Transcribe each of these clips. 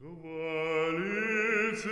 Qualis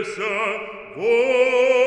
versa voi